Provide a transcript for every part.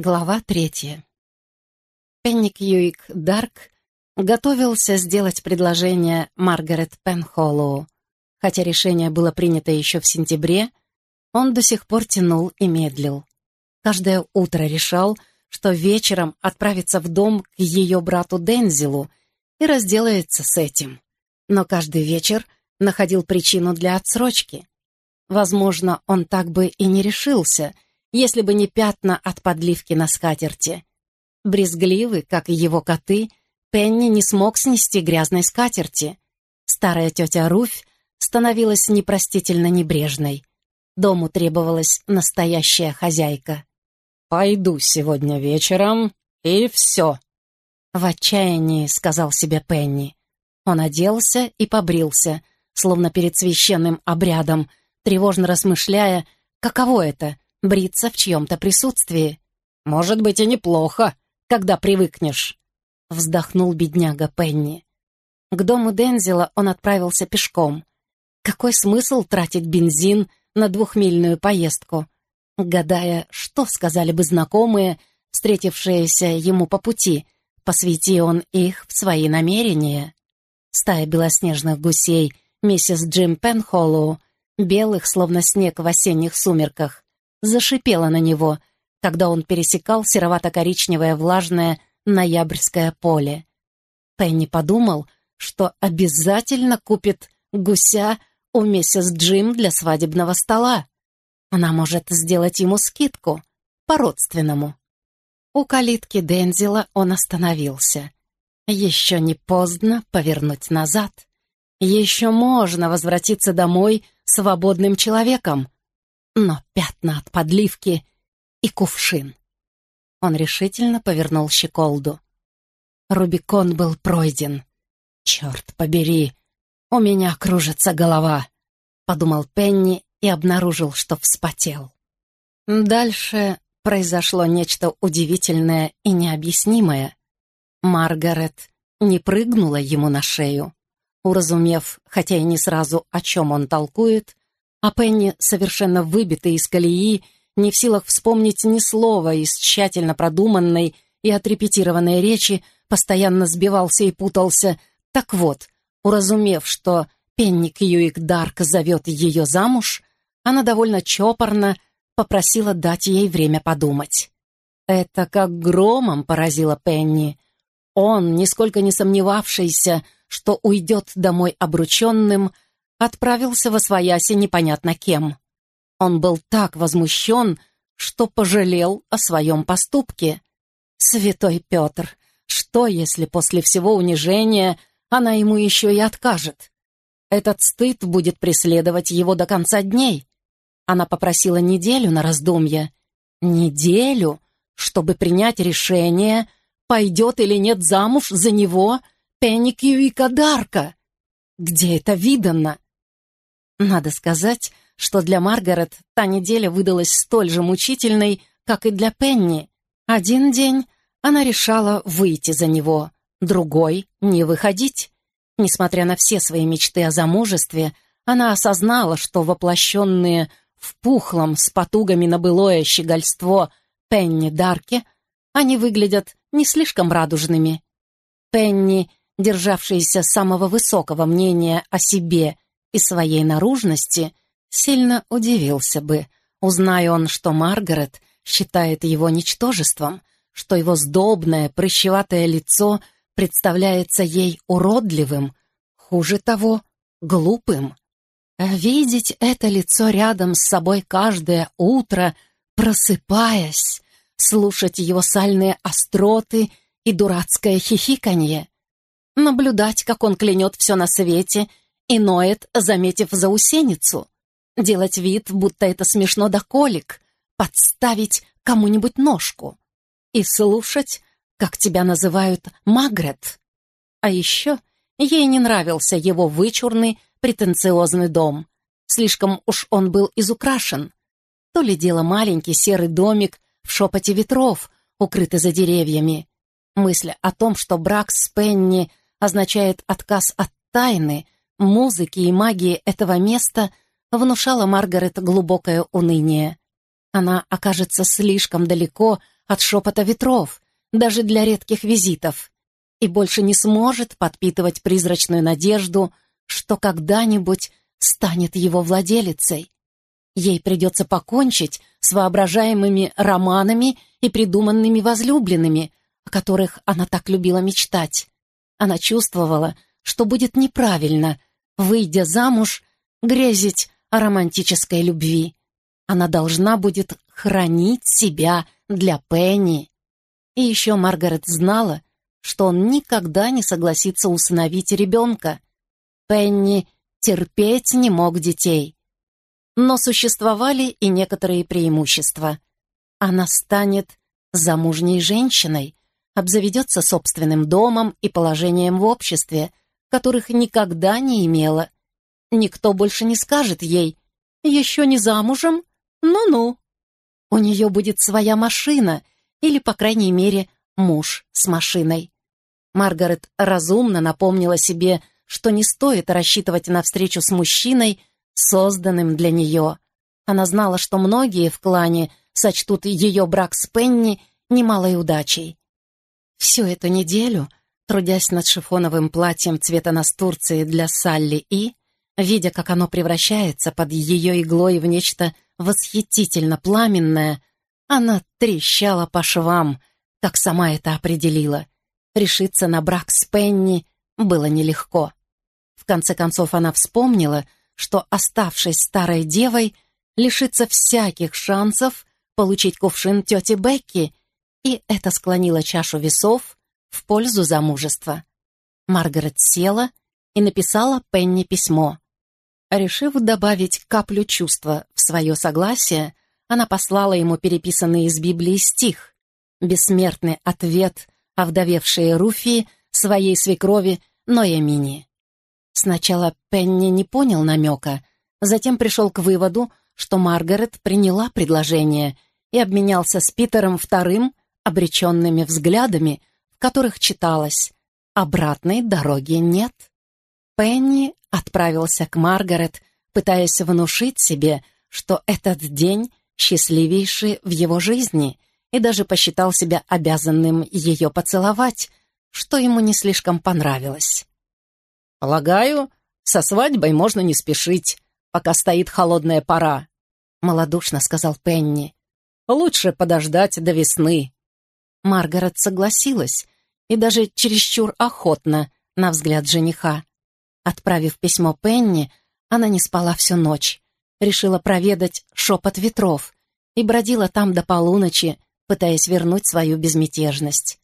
Глава третья. Пенни Кьюик Дарк готовился сделать предложение Маргарет Пенхоллоу. Хотя решение было принято еще в сентябре, он до сих пор тянул и медлил. Каждое утро решал, что вечером отправится в дом к ее брату Дензилу и разделается с этим. Но каждый вечер находил причину для отсрочки. Возможно, он так бы и не решился — если бы не пятна от подливки на скатерти. Брезгливый, как и его коты, Пенни не смог снести грязной скатерти. Старая тетя Руфь становилась непростительно небрежной. Дому требовалась настоящая хозяйка. «Пойду сегодня вечером, и все», — в отчаянии сказал себе Пенни. Он оделся и побрился, словно перед священным обрядом, тревожно размышляя, каково это бриться в чьем-то присутствии. «Может быть, и неплохо, когда привыкнешь», — вздохнул бедняга Пенни. К дому Дензела он отправился пешком. Какой смысл тратить бензин на двухмильную поездку? Гадая, что сказали бы знакомые, встретившиеся ему по пути, посвяти он их в свои намерения. Стая белоснежных гусей, миссис Джим Пенхоллоу, белых, словно снег в осенних сумерках, зашипела на него, когда он пересекал серовато-коричневое влажное ноябрьское поле. Пенни подумал, что обязательно купит гуся у миссис Джим для свадебного стола. Она может сделать ему скидку, по-родственному. У калитки Дензила он остановился. Еще не поздно повернуть назад. Еще можно возвратиться домой свободным человеком но пятна от подливки и кувшин. Он решительно повернул щеколду. Рубикон был пройден. «Черт побери, у меня кружится голова», — подумал Пенни и обнаружил, что вспотел. Дальше произошло нечто удивительное и необъяснимое. Маргарет не прыгнула ему на шею. Уразумев, хотя и не сразу, о чем он толкует, а Пенни, совершенно выбитый из колеи, не в силах вспомнить ни слова из тщательно продуманной и отрепетированной речи, постоянно сбивался и путался. Так вот, уразумев, что Пенни Кьюик Дарк зовет ее замуж, она довольно чопорно попросила дать ей время подумать. Это как громом поразило Пенни. Он, нисколько не сомневавшийся, что уйдет домой обрученным, — отправился во свояси непонятно кем. Он был так возмущен, что пожалел о своем поступке. Святой Петр, что, если после всего унижения она ему еще и откажет? Этот стыд будет преследовать его до конца дней. Она попросила неделю на раздумье. Неделю, чтобы принять решение, пойдет или нет замуж за него Пенни Кьюика Дарка. Где это видано? Надо сказать, что для Маргарет та неделя выдалась столь же мучительной, как и для Пенни. Один день она решала выйти за него, другой — не выходить. Несмотря на все свои мечты о замужестве, она осознала, что воплощенные в пухлом с потугами на былое щегольство Пенни Дарке, они выглядят не слишком радужными. Пенни, державшаяся самого высокого мнения о себе и своей наружности, сильно удивился бы, узная он, что Маргарет считает его ничтожеством, что его сдобное, прыщеватое лицо представляется ей уродливым, хуже того, глупым. А видеть это лицо рядом с собой каждое утро, просыпаясь, слушать его сальные остроты и дурацкое хихиканье, наблюдать, как он клянет все на свете и ноет, заметив заусеницу. Делать вид, будто это смешно до колик, подставить кому-нибудь ножку. И слушать, как тебя называют Магрет. А еще ей не нравился его вычурный, претенциозный дом. Слишком уж он был изукрашен. То ли дело маленький серый домик в шепоте ветров, укрытый за деревьями. Мысль о том, что брак с Пенни означает отказ от тайны — музыки и магии этого места внушала Маргарет глубокое уныние. Она окажется слишком далеко от шепота ветров, даже для редких визитов, и больше не сможет подпитывать призрачную надежду, что когда-нибудь станет его владелицей. Ей придется покончить с воображаемыми романами и придуманными возлюбленными, о которых она так любила мечтать. Она чувствовала, что будет неправильно, выйдя замуж, грезить о романтической любви. Она должна будет хранить себя для Пенни. И еще Маргарет знала, что он никогда не согласится усыновить ребенка. Пенни терпеть не мог детей. Но существовали и некоторые преимущества. Она станет замужней женщиной, обзаведется собственным домом и положением в обществе, которых никогда не имела. Никто больше не скажет ей «Еще не замужем? Ну-ну». У нее будет своя машина или, по крайней мере, муж с машиной. Маргарет разумно напомнила себе, что не стоит рассчитывать на встречу с мужчиной, созданным для нее. Она знала, что многие в клане сочтут ее брак с Пенни немалой удачей. Всю эту неделю, трудясь над шифоновым платьем цвета настурции для Салли И, видя, как оно превращается под ее иглой в нечто восхитительно пламенное, она трещала по швам, как сама это определила. Решиться на брак с Пенни было нелегко. В конце концов она вспомнила, что, оставшись старой девой, лишится всяких шансов получить кувшин тети Бекки, и это склонило чашу весов в пользу замужества. Маргарет села и написала Пенни письмо. Решив добавить каплю чувства в свое согласие, она послала ему переписанный из Библии стих, бессмертный ответ овдовевшей Руфии своей свекрови Ноямини. Сначала Пенни не понял намека, затем пришел к выводу, что Маргарет приняла предложение и обменялся с Питером вторым обреченными взглядами, которых читалось «Обратной дороги нет». Пенни отправился к Маргарет, пытаясь внушить себе, что этот день счастливейший в его жизни, и даже посчитал себя обязанным ее поцеловать, что ему не слишком понравилось. «Полагаю, со свадьбой можно не спешить, пока стоит холодная пора», — малодушно сказал Пенни. «Лучше подождать до весны». Маргарет согласилась, и даже чересчур охотно, на взгляд жениха. Отправив письмо Пенни, она не спала всю ночь. Решила проведать шепот ветров и бродила там до полуночи, пытаясь вернуть свою безмятежность.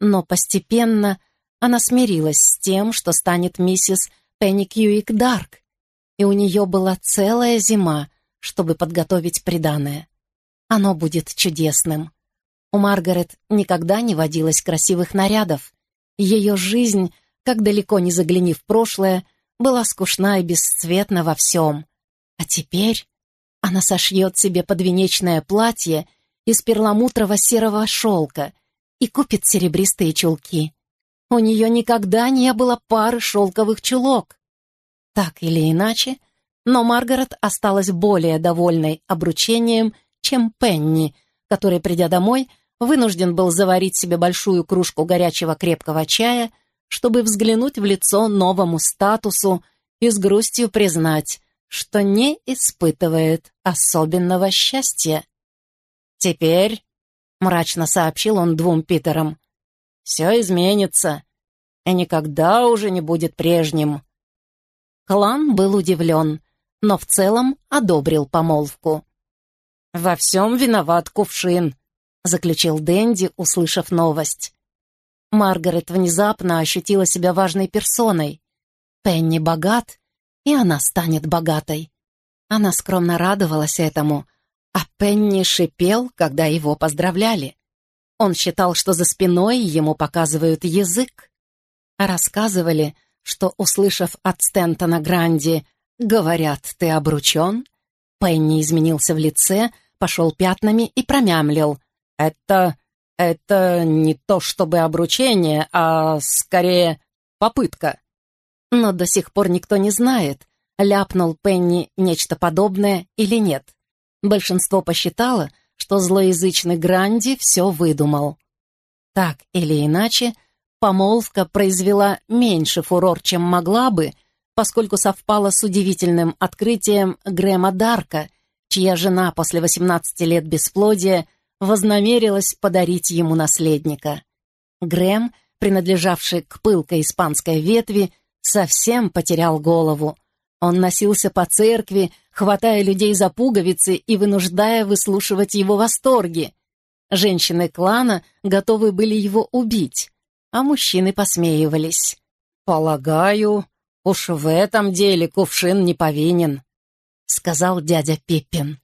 Но постепенно она смирилась с тем, что станет миссис Пенни Кьюик Дарк, и у нее была целая зима, чтобы подготовить приданое. Оно будет чудесным. У Маргарет никогда не водилось красивых нарядов. Ее жизнь, как далеко не загляни в прошлое, была скучна и бесцветна во всем. А теперь она сошьет себе подвенечное платье из перламутрово-серого шелка и купит серебристые чулки. У нее никогда не было пары шелковых чулок. Так или иначе, но Маргарет осталась более довольной обручением, чем Пенни, который, придя домой, вынужден был заварить себе большую кружку горячего крепкого чая, чтобы взглянуть в лицо новому статусу и с грустью признать, что не испытывает особенного счастья. «Теперь», — мрачно сообщил он двум Питерам, — «все изменится и никогда уже не будет прежним». Клан был удивлен, но в целом одобрил помолвку. «Во всем виноват кувшин», — заключил Дэнди, услышав новость. Маргарет внезапно ощутила себя важной персоной. Пенни богат, и она станет богатой. Она скромно радовалась этому, а Пенни шипел, когда его поздравляли. Он считал, что за спиной ему показывают язык. Рассказывали, что, услышав от Стентона Гранди «Говорят, ты обручен», Пенни изменился в лице, пошел пятнами и промямлил. «Это... это не то чтобы обручение, а скорее попытка». Но до сих пор никто не знает, ляпнул Пенни нечто подобное или нет. Большинство посчитало, что злоязычный Гранди все выдумал. Так или иначе, помолвка произвела меньше фурор, чем могла бы, поскольку совпала с удивительным открытием Грэма Дарка, чья жена после 18 лет бесплодия вознамерилась подарить ему наследника. Грэм, принадлежавший к пылкой испанской ветви, совсем потерял голову. Он носился по церкви, хватая людей за пуговицы и вынуждая выслушивать его восторги. Женщины клана готовы были его убить, а мужчины посмеивались. «Полагаю, уж в этом деле кувшин не повинен», — сказал дядя Пиппин.